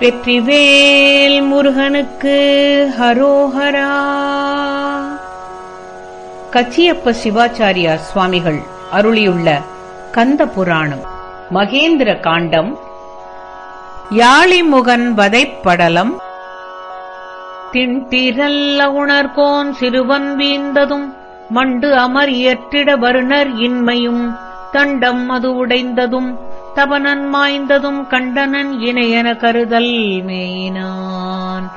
வெற்றிவேல் முருகனுக்கு ஹரோஹரா. கச்சியப்ப சிவாச்சாரியார் சுவாமிகள் அருளியுள்ள கந்த புராணம் மகேந்திர காண்டம் யாழிமுகன் வதைப்படலம் திண்டிரல்ல உணர்கோன் சிறுவன் வீந்ததும் மண்டு அமர் இயற்றிட வருணர் இன்மையும் தண்டம் அது உடைந்ததும் தபனன் மாய்ந்ததும் கண்டனன் இணையன கருதல் மேயினான்.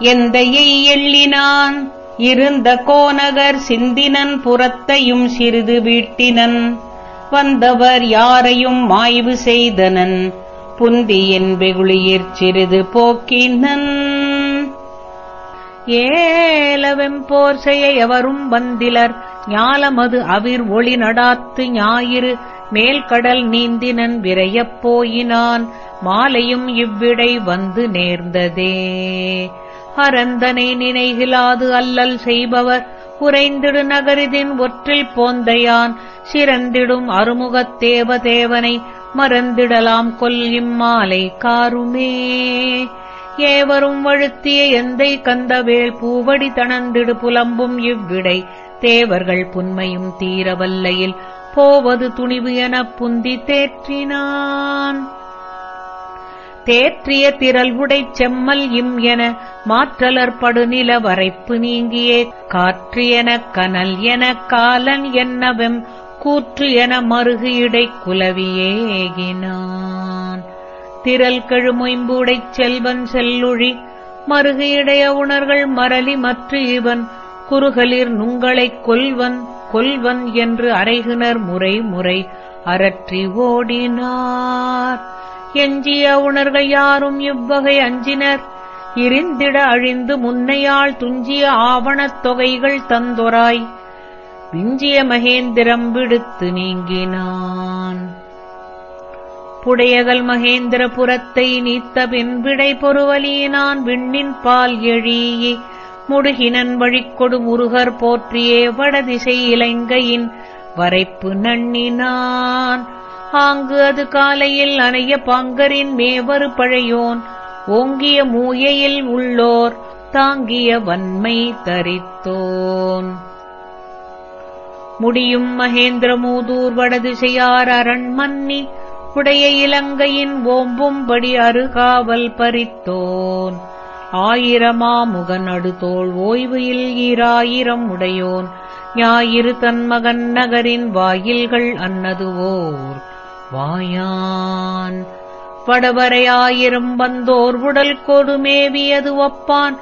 எந்தையை எள்ளினான் இருந்த கோநகர் சிந்தினன் புறத்தையும் சிறிது வீட்டினன். வந்தவர் யாரையும் மாய்வு செய்தனன் புந்தியின் வெகுளியிற் சிறிது போக்கினன். ஏலவெம்போர் செய்ய எவரும் வந்திலர் ஞாலமது அவிர் ஒளி நடாத்து ஞாயிறு மேல்கடல் நீந்தினன் விரையப் போயினான். மாலையும் இவ்விடை வந்து நேர்ந்ததே. அரந்தனை நினைகிலாது அல்லல் செய்பவர். உறைந்திடு நகரிதின் ஒற்றில் போந்தையான். சிறந்திடும் அருமுகத் தேவதேவனை மறந்திடலாம் கொல் இம்மாலை காருமே. ஏவரும் வழுத்திய எந்தை கந்தவேல் பூவடி தணந்திடு புலம்பும் இவ்விடை. தேவர்கள் புன்மையும் தீரவல்லையில். போவது துணிவு எனப் புந்தி தேற்றினான். தேற்றிய திரள் உடைச் செம்மல் இம் என மாற்றலர் படுநில வரைப்பு நீங்கியே. காற்று எனக் கனல் எனக் காலன் என்னவெம் கூற்று என மருகு இடை குலவியேகினான் திரள் கெழுமொயம்புடைச் செல்வன் செல்லுழி மருகு இடைய உணர்கள் மரளி மற்று இவன் குறுகலிர் நுங்களைக் கொல்வன் கொல்வன் என்று அறைகினர் முறை முறை அரற்றி ஓடினார். எஞ்சிய உணர்கள் யாரும் இவ்வகை அஞ்சினர். இருந்திட அழிந்து முன்னையால் துஞ்சிய ஆவணத் தொகைகள் தந்தொராய். விஞ்சிய மகேந்திரம் விடுத்து நீங்கினான். புடையகல் மகேந்திர புறத்தை நீத்த பின் விடை பொறுவலியினான் விண்ணின் பால் எழியே. முடுகினன் வழிக்கொடு முருகர் போற்றியே வடதிசை இலங்கையின் வரைப்பு நண்ணினான். ஆங்கு அது காலையில் அணைய பாங்கரின் மேவரு பழையோன். ஓங்கிய மூயையில் உள்ளோர் தாங்கிய வன்மை தரித்தோன். முடியும் மகேந்திர மூதூர் வடதிசையார் அரண்மன்னி உடைய இலங்கையின் ஓம்பும்படி அருகாவல் பறித்தோன். ஆயிரமாமுகன் அடுதோள் ஓய்வில் ஈராயிரம் உடையோன். ஞாயிறு தன்மகன் நகரின் வாயில்கள் அன்னதுவோர் வாயான். வடவரையாயிரம் வந்தோர் உடல் கொடுமேவியது ஒப்பான்.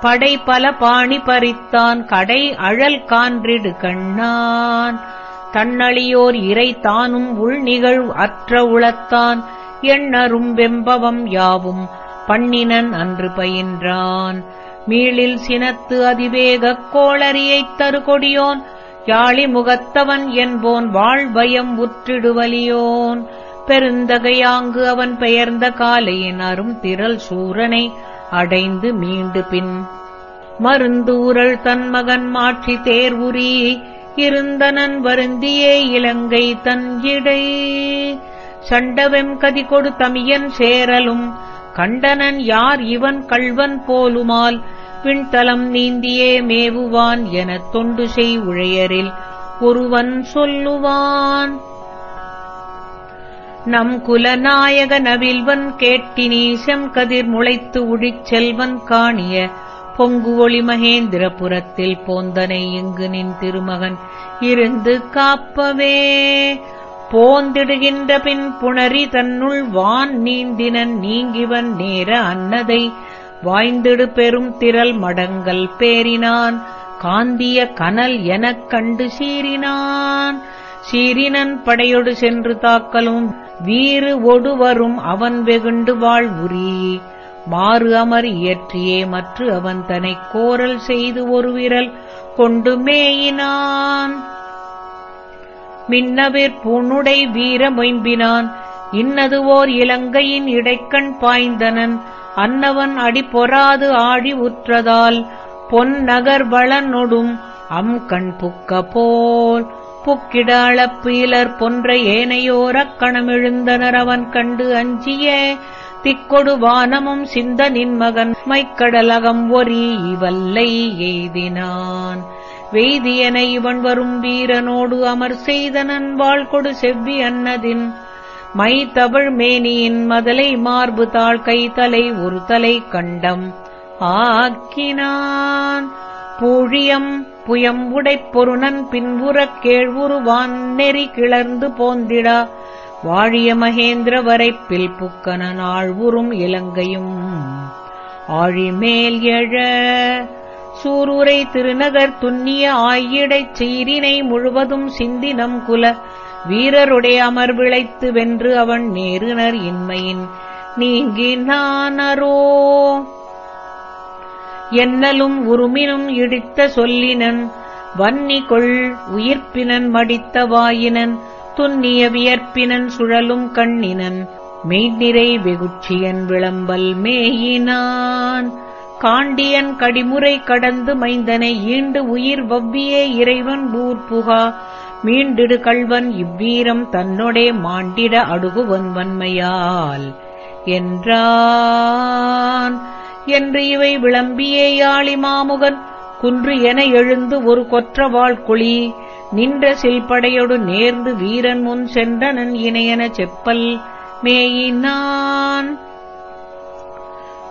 படை பல பாணி பறித்தான் கடை அழல் கான்றிடு கண்ணான். தன்னழியோர் இறை தானும் உள்நிகழ் அற்ற உளத்தான். எண்ணரும் வெம்பவம் யாவும் பண்ணினன் அன்று பயின்றான். மீளில் சினத்து அதிவேகக் கோளரியைத் தருகொடியோன். யாழி முகத்தவன் என்போன் வாழ்பயம் உற்றிடுவலியோன். பெருந்தகையாங்கு அவன் பெயர்ந்த காலையின் அரும் திரள் சூரனை அடைந்து மீண்டு பின். மருந்தூரல் தன் தன்மகன் மாற்றி தேர்வுரி இருந்தனன் வருந்தியே இலங்கை தஞ்சிடை சண்டவெம் கதி கொடு தமியன் சேரலும். கண்டனன் யார் இவன் கள்வன் போலுமால்? பின்தலம் நீந்தியே மேவுவான் எனத் தொண்டு செய் உழையரில் ஒருவன் சொல்லுவான். நம் குலநாயக நவில்வன் கேட்டினி செம்கதிர் முளைத்து உழிச் செல்வன் காணிய பொங்கு ஒளி மகேந்திரபுரத்தில் போந்தனை இங்கு நின் திருமகன் இருந்து காப்பவே. போந்திடுகின்ற பின் புணரி தன்னுள் வான் நீந்தினன் நீங்கிவன் நேர அன்னதை. வாய்ந்திடு பெரும் திரள் மடங்கள் பேரினான். காந்திய கனல் எனக் கண்டு சீறினான். சீரினன் படையொடு சென்று தாக்கலும் வீறு ஒடுவரும் அவன் வெகுண்டு வாழ்வுரி மாறு அமர் இயற்றியே மற்று அவன் தனைக் கோரல் செய்து ஒரு விரல் கொண்டு மேயினான். மின்னவிற் பூணுடை வீரமொயம்பினான் இன்னது ஓர் இலங்கையின் இடைக்கண் பாய்ந்தனன். அன்னவன் அடி பொறாது ஆழி உற்றதால். பொன் நகர் வளனொடும் அம் கண் புக்க போல். புக்கிட அளப்பீலர் பொன்ற ஏனையோரக் கணமெழுந்தனர் அவன் கண்டு அஞ்சிய. திக்கொடு வானமும் சிந்த நின்மகன். மைக்கடலகம் ஒரி இவல்லை எய்தினான். வெய்தியன இவன் வரும் வீரனோடு அமர் செய்தனன் வாழ்கொடு செவ்வி அன்னதின். மை தவழ் மேனியின் மதலை மார்பு தாழ் கைத்தலை தலை ஒரு தலை கண்டம். ஆக்கினான் பூழியம் புயம் உடைப்பொருணன் பின்புறக் கேழ்வுருவான் நெறி கிளர்ந்து போந்திடா. வாழிய மகேந்திர வரைப்பில் புக்கனன் ஆழ்வுறும் இலங்கையும். ஆழிமேல் எழ சூரூரை திருநகர் துன்னிய ஆயிடைச் சீரினை முழுவதும் சிந்தினம் குல வீரருடைய அமர்விழைத்து வென்று அவன் நேருனர் இன்மையின். நீங்கினானரோ என்னலும் உருமினும் இடித்த சொல்லினன். வன்னி கொள் உயிர்ப்பினன் மடித்த வாயினன். துன்னிய வியற்பினன் சுழலும் கண்ணினன். மெய்நிறை வெகுட்சியன் விளம்பல் மேயினான். காண்டியன் கடிமுறை கடந்து மைந்தனை ஈண்டு உயிர் வவ்வியே இறைவன் ஊர்புகா மீண்டிடு கள்வன் இவ்வீரம் தன்னொடே மாண்டிட அடுகுவன் வன்மையால் என்றான். என்று இவை விளம்பியே யாழி மாமுகன். குன்று என எழுந்து ஒரு கொற்றவாள் குழி. நின்ற சில்படையொடு நேர்ந்து வீரன் முன் சென்றனன் இணையன செப்பல். மேயினான்.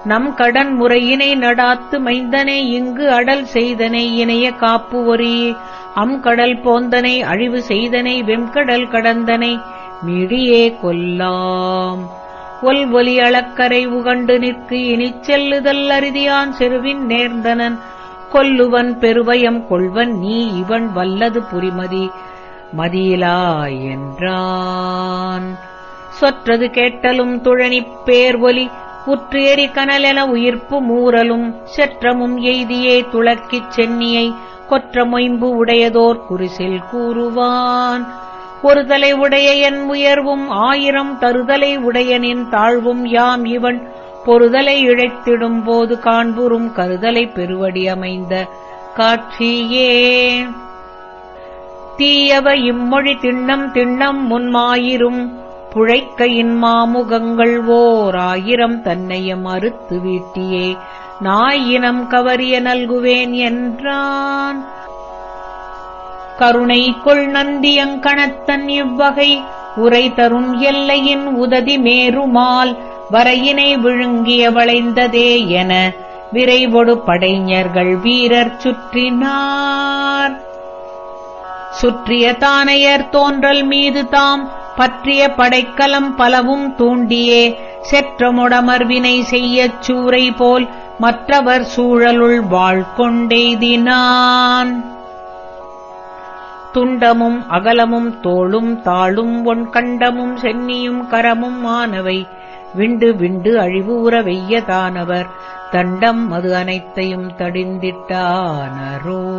நம் கடன் முறையினை நடாத்து மைந்தனை இங்கு அடல் செய்தனை இணைய காப்பு ஒரி. அம் கடல் போந்தனை அழிவு செய்தனை வெம்கடல் கடந்தனை மிழியே கொல்லாம். ஒல் ஒலி அளக்கரை உகண்டு நிற்கு இனிச் செல்லுதல் அரிதியான் செருவின் நேர்ந்தனன். கொல்லுவன் பெருவயம் கொள்வன் நீ இவன் வல்லது புரிமதி. மதியிலா என்றான். சொற்றது கேட்டலும் துழனிப் பேர் ஒலி உற்று கனலென உயிர்ப்பு மூரலும் செற்றமும் எய்தியே துளக்கிச் சென்னியை கொற்ற மொயம்பு உடையதோர் குரிசில் கூறுவான். ஒரு தலை உடைய என் உயர்வும் ஆயிரம் தருதலை உடையனின் தாழ்வும் யாம் இவன். பொறுதலை இழைத்திடும் போது காண்புறும் கருதலை பெருவடி அமைந்த காட்சியே. தீயவ இம்மொழி திண்ணம் திண்ணம் முன்மாயிரும் குழைக்கையின் மாமுகங்கள் ஓர் ஆயிரம் தன்னையும் அறுத்து வீட்டியே. நாயினம் கவரிய நல்குவேன் என்றான். கருணை கொள் நந்தியங்கணத்தன் இவ்வகை. உரை தரும் எல்லையின் உததி மேருமால். வரையினை விழுங்கிய வளைந்ததே என விரைவொடு படைஞர்கள் வீரர் சுற்றினார். சுற்றிய தானையர் தோன்றல் மீது தாம் பற்றிய படைக்கலம் பலவும் தூண்டியே. செற்றமுடமர்வினை செய்யச் சூரை போல் மற்றவர் சூழலுள் வாழ்கொண்டெய்தினான். துண்டமும் அகலமும் தோளும் தாளும் ஒன் கண்டமும் சென்னியும் கரமும் ஆனவை விண்டு விண்டு அழிவுற வெய்யதானவர் தண்டம் அது அனைத்தையும் தடிந்திட்டானரோ.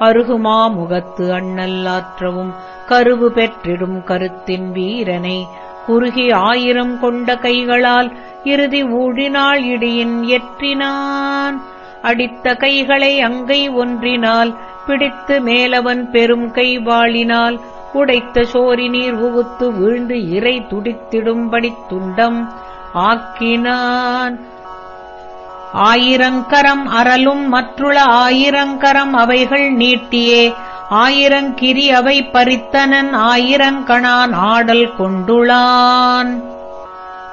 அருகுமா முகத்து அண்ணல்லாற்றவும் கருவு பெற்றிடும் கருத்தின் வீரனை. குறுகி ஆயிரம் கொண்ட கைகளால் இறுதி ஊழினாள் இடியின் எற்றினான். அடித்த கைகளை அங்கை ஒன்றினால் பிடித்து மேலவன் பெரும் கைவாளினால் உடைத்த சோரி நீர் உகுத்து வீழ்ந்து இறை துடித்திடும்படி துண்டம் ஆக்கினான். ஆயிரங்கரம் அரலும் மற்றுள ஆயிரங்கரம் அவைகள் நீட்டியே. ஆயிரங்கிரி அவை பறித்தனன் ஆயிரங்கணான் ஆடல் கொண்டுளான்.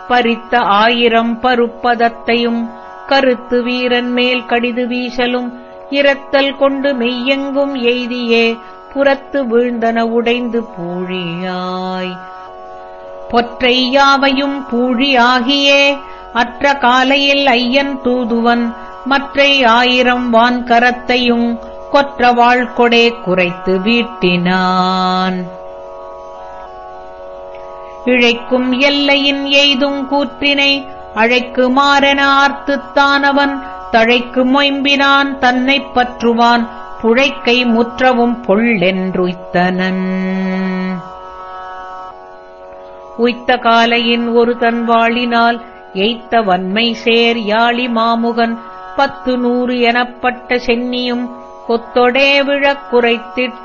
பறித்த ஆயிரம் பருப்பதத்தையும் கருத்து வீரன் மேல் கடிது வீசலும் இரத்தல் கொண்டு மெய்யெங்கும் எய்தியே. புறத்து வீழ்ந்தன உடைந்து பூழியாய். பொற்றை யாவையும் பூழியாகியே அற்ற காலையில் ஐயன் தூதுவன் மற்றை ஆயிரம் வான் கரத்தையும் கொற்ற வாழ்கொடே குறைத்து வீட்டினான். இழைக்கும் எல்லையின் எய்தும் கூற்றினை அழைக்குமாறென ஆர்த்துத்தானவன் தழைக்கு மொயம்பினான் தன்னைப் பற்றுவான் புழைக்கை முற்றவும் பொள்ளென்றுய்த்தனன். உய்த்த காலையின் ஒரு தன் வாழினால் எய்த்த வன்மை சேர் யாழி மாமுகன் பத்து நூறு எனப்பட்ட சென்னியும் கொத்தொடே விழக் குறைத்திட்டானரோ.